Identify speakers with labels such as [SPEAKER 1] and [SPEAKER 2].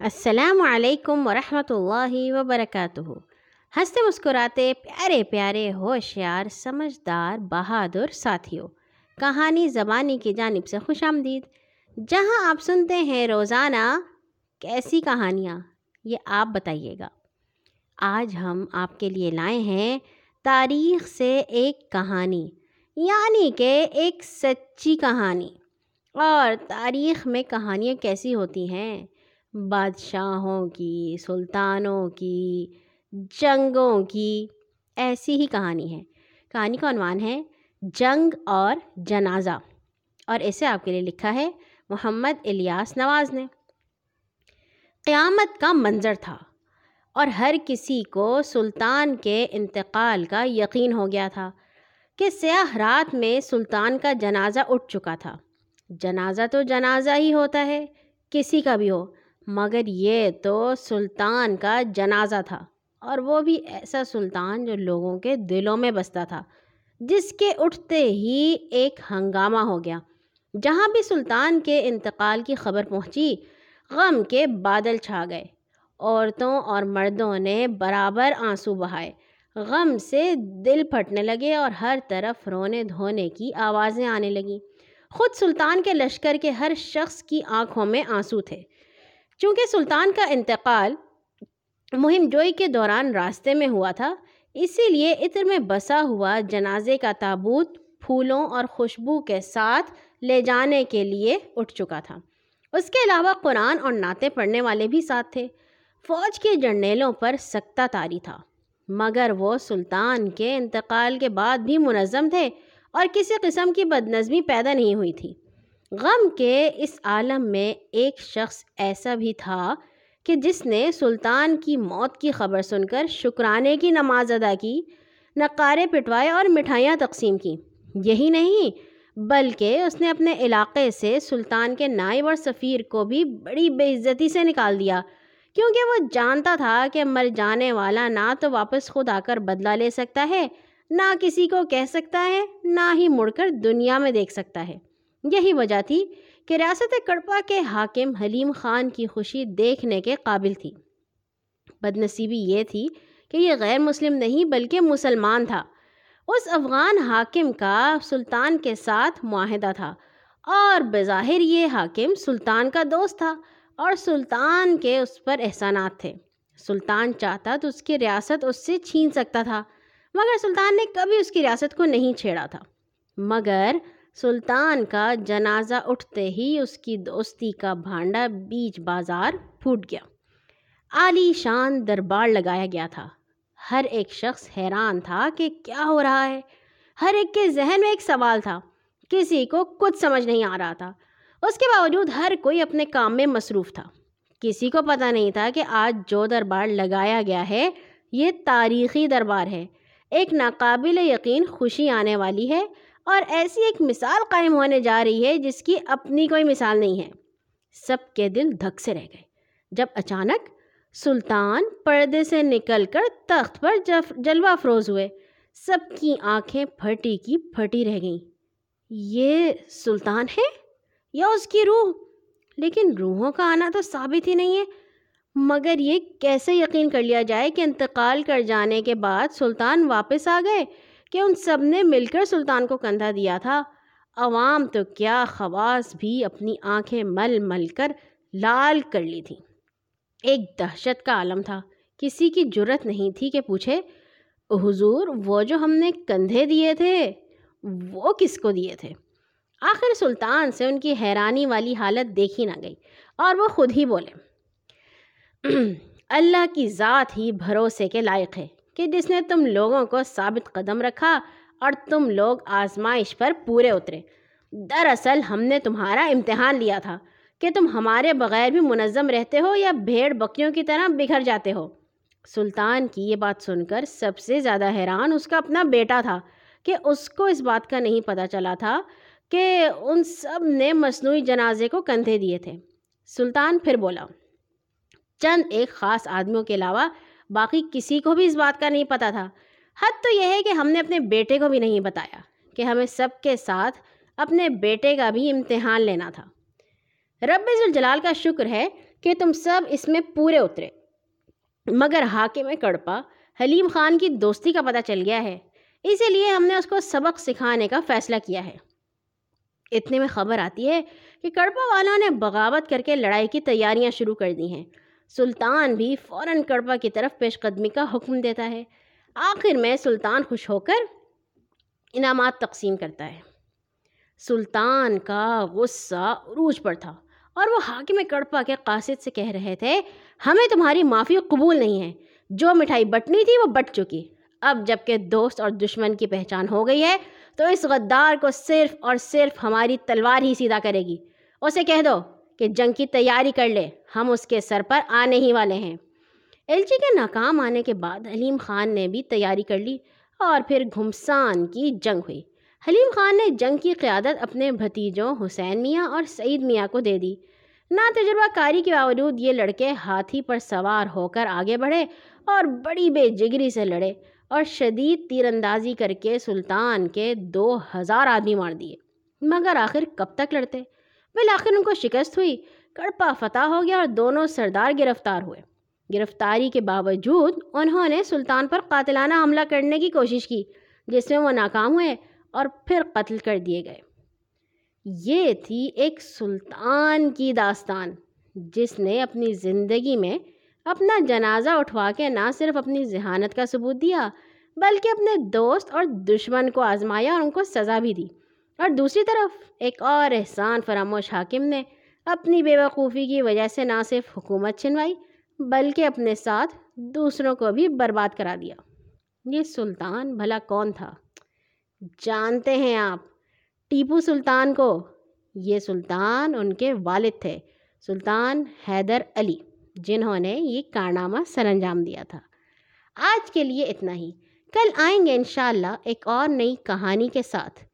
[SPEAKER 1] السلام علیکم ورحمۃ اللہ وبرکاتہ۔ ہنستے مسکراتے پیارے پیارے ہوشیار، سمجھدار، بہادر ساتھیوں۔ کہانی زبانی کی جانب سے خوش آمدید۔ جہاں آپ سنتے ہیں روزانہ کیسی کہانیاں، یہ آپ بتائیے گا۔ آج ہم آپ کے لیے لائے ہیں تاریخ سے ایک کہانی یعنی کہ ایک سچی کہانی۔ اور تاریخ میں کہانیاں کیسی ہوتی ہیں؟ بادشاہوں کی، سلطانوں کی، جنگوں کی، ایسی ہی کہانی ہے۔ کہانی کا عنوان ہے جنگ اور جنازہ۔ اور اسے آپ کے لیے لکھا ہے محمد الیاس نواز نے۔ قیامت کا منظر تھا اور ہر کسی کو سلطان کے انتقال کا یقین ہو گیا تھا کہ سیاہ رات میں سلطان کا جنازہ اٹھ چکا تھا۔ جنازہ تو جنازہ ہی ہوتا ہے، کسی کا بھی ہو۔ مگر یہ تو سلطان کا جنازہ تھا اور وہ بھی ایسا سلطان جو لوگوں کے دلوں میں بستا تھا، جس کے اٹھتے ہی ایک ہنگامہ ہو گیا۔ جہاں بھی سلطان کے انتقال کی خبر پہنچی، غم کے بادل چھا گئے۔ عورتوں اور مردوں نے برابر آنسو بہائے۔ غم سے دل پھٹنے لگے اور ہر طرف رونے دھونے کی آوازیں آنے لگیں۔ خود سلطان کے لشکر کے ہر شخص کی آنکھوں میں آنسو تھے۔ چونکہ سلطان کا انتقال مہم جوئی کے دوران راستے میں ہوا تھا، اسی لیے عطر میں بسا ہوا جنازے کا تابوت پھولوں اور خوشبو کے ساتھ لے جانے کے لیے اٹھ چکا تھا۔ اس کے علاوہ قرآن اور نعتیں پڑھنے والے بھی ساتھ تھے۔ فوج کے جرنیلوں پر سکتہ تاری تھا، مگر وہ سلطان کے انتقال کے بعد بھی منظم تھے اور کسی قسم کی بدنظمی پیدا نہیں ہوئی تھی۔ غم کے اس عالم میں ایک شخص ایسا بھی تھا کہ جس نے سلطان کی موت کی خبر سن کر شکرانے کی نماز ادا کی، نقارے پٹوائے اور مٹھائیاں تقسیم کی۔ یہی نہیں، بلکہ اس نے اپنے علاقے سے سلطان کے نائب اور سفیر کو بھی بڑی بے عزتی سے نکال دیا۔ کیونکہ وہ جانتا تھا کہ مر جانے والا نہ تو واپس خود آ کر بدلہ لے سکتا ہے، نہ کسی کو کہہ سکتا ہے، نہ ہی مڑ کر دنیا میں دیکھ سکتا ہے۔ یہی وجہ تھی کہ ریاست کڑپا کے حاکم حلیم خان کی خوشی دیکھنے کے قابل تھی۔ بد نصیبی یہ تھی کہ یہ غیر مسلم نہیں بلکہ مسلمان تھا۔ اس افغان حاکم کا سلطان کے ساتھ معاہدہ تھا اور بظاہر یہ حاکم سلطان کا دوست تھا اور سلطان کے اس پر احسانات تھے۔ سلطان چاہتا تو اس کی ریاست اس سے چھین سکتا تھا، مگر سلطان نے کبھی اس کی ریاست کو نہیں چھیڑا تھا۔ مگر سلطان کا جنازہ اٹھتے ہی اس کی دوستی کا بھانڈا بیچ بازار پھوٹ گیا۔ عالی شان دربار لگایا گیا تھا۔ ہر ایک شخص حیران تھا کہ کیا ہو رہا ہے۔ ہر ایک کے ذہن میں ایک سوال تھا۔ کسی کو کچھ سمجھ نہیں آ رہا تھا۔ اس کے باوجود ہر کوئی اپنے کام میں مصروف تھا۔ کسی کو پتہ نہیں تھا کہ آج جو دربار لگایا گیا ہے، یہ تاریخی دربار ہے۔ ایک ناقابل یقین خوشی آنے والی ہے۔ اور ایسی ایک مثال قائم ہونے جا رہی ہے جس کی اپنی کوئی مثال نہیں ہے۔ سب کے دل دھک سے رہ گئے۔ جب اچانک سلطان پردے سے نکل کر تخت پر جلوہ افروز ہوئے، سب کی آنکھیں پھٹی کی پھٹی رہ گئیں۔ یہ سلطان ہے یا اس کی روح؟ لیکن روحوں کا آنا تو ثابت ہی نہیں ہے۔ مگر یہ کیسے یقین کر لیا جائے کہ انتقال کر جانے کے بعد سلطان واپس آ گئے؟ کہ ان سب نے مل کر سلطان کو کندھا دیا تھا۔ عوام تو کیا خواص بھی اپنی آنکھیں مل مل کر لال کر لی تھیں ایک دہشت کا عالم تھا۔ کسی کی جرت نہیں تھی کہ پوچھے، حضور، وہ جو ہم نے کندھے دیے تھے، وہ کس کو دیے تھے؟ آخر سلطان سے ان کی حیرانی والی حالت دیکھی نہ گئی اور وہ خود ہی بولے، اللہ کی ذات ہی بھروسے کے لائق ہے۔ کہ جس نے تم لوگوں کو ثابت قدم رکھا اور تم لوگ آزمائش پر پورے اترے۔ دراصل ہم نے تمہارا امتحان لیا تھا کہ تم ہمارے بغیر بھی منظم رہتے ہو یا بھیڑ بکیوں کی طرح بکھر جاتے ہو۔ سلطان کی یہ بات سن کر سب سے زیادہ حیران اس کا اپنا بیٹا تھا کہ اس کو اس بات کا نہیں پتہ چلا تھا کہ ان سب نے مصنوعی جنازے کو کندھے دیے تھے۔ سلطان پھر بولا، چند ایک خاص آدمیوں کے علاوہ باقی کسی کو بھی اس بات کا نہیں پتہ تھا۔ حد تو یہ ہے کہ ہم نے اپنے بیٹے کو بھی نہیں بتایا کہ ہمیں سب کے ساتھ اپنے بیٹے کا بھی امتحان لینا تھا۔ رب الجلال کا شکر ہے کہ تم سب اس میں پورے اترے۔ مگر حاکم کڑپا حلیم خان کی دوستی کا پتہ چل گیا ہے۔ اسی لیے ہم نے اس کو سبق سکھانے کا فیصلہ کیا ہے۔ اتنے میں خبر آتی ہے کہ کڑپا والوں نے بغاوت کر کے لڑائی کی تیاریاں شروع کر دی ہیں۔ سلطان بھی فوراً کڑپا کی طرف پیش قدمی کا حکم دیتا ہے۔ آخر میں سلطان خوش ہو کر انعامات تقسیم کرتا ہے۔ سلطان کا غصہ عروج پر تھا اور وہ حاکم کڑپا کے قاصد سے کہہ رہے تھے، ہمیں تمہاری معافی قبول نہیں ہے۔ جو مٹھائی بٹنی تھی وہ بٹ چکی۔ اب جبکہ دوست اور دشمن کی پہچان ہو گئی ہے، تو اس غدار کو صرف اور صرف ہماری تلوار ہی سیدھا کرے گی۔ اسے کہہ دو۔ کہ جنگ کی تیاری کر لے، ہم اس کے سر پر آنے ہی والے ہیں۔ ایلچی کے ناکام آنے کے بعد حلیم خان نے بھی تیاری کر لی اور پھر گھمسان کی جنگ ہوئی۔ حلیم خان نے جنگ کی قیادت اپنے بھتیجوں حسین میاں اور سعید میاں کو دے دی۔ نا تجربہ کاری کے باوجود یہ لڑکے ہاتھی پر سوار ہو کر آگے بڑھے اور بڑی بے جگری سے لڑے اور شدید تیر اندازی کر کے سلطان کے دو ہزار آدمی مار دیے۔ مگر آخر کب تک لڑتے؟ بالآخر ان کو شکست ہوئی۔ کڑپا فتح ہو گیا اور دونوں سردار گرفتار ہوئے۔ گرفتاری کے باوجود انہوں نے سلطان پر قاتلانہ حملہ کرنے کی کوشش کی، جس میں وہ ناکام ہوئے اور پھر قتل کر دیے گئے۔ یہ تھی ایک سلطان کی داستان، جس نے اپنی زندگی میں اپنا جنازہ اٹھوا کے نہ صرف اپنی ذہانت کا ثبوت دیا، بلکہ اپنے دوست اور دشمن کو آزمایا اور ان کو سزا بھی دی۔ اور دوسری طرف ایک اور احسان فراموش حاکم نے اپنی بے وقوفی کی وجہ سے نہ صرف حکومت چھنوائی، بلکہ اپنے ساتھ دوسروں کو بھی برباد کرا دیا۔ یہ سلطان بھلا کون تھا؟ جانتے ہیں آپ، ٹیپو سلطان کو۔ یہ سلطان ان کے والد تھے، سلطان حیدر علی، جنہوں نے یہ کارنامہ سر انجام دیا تھا۔ آج کے لیے اتنا ہی۔ کل آئیں گے انشاءاللہ ایک اور نئی کہانی کے ساتھ۔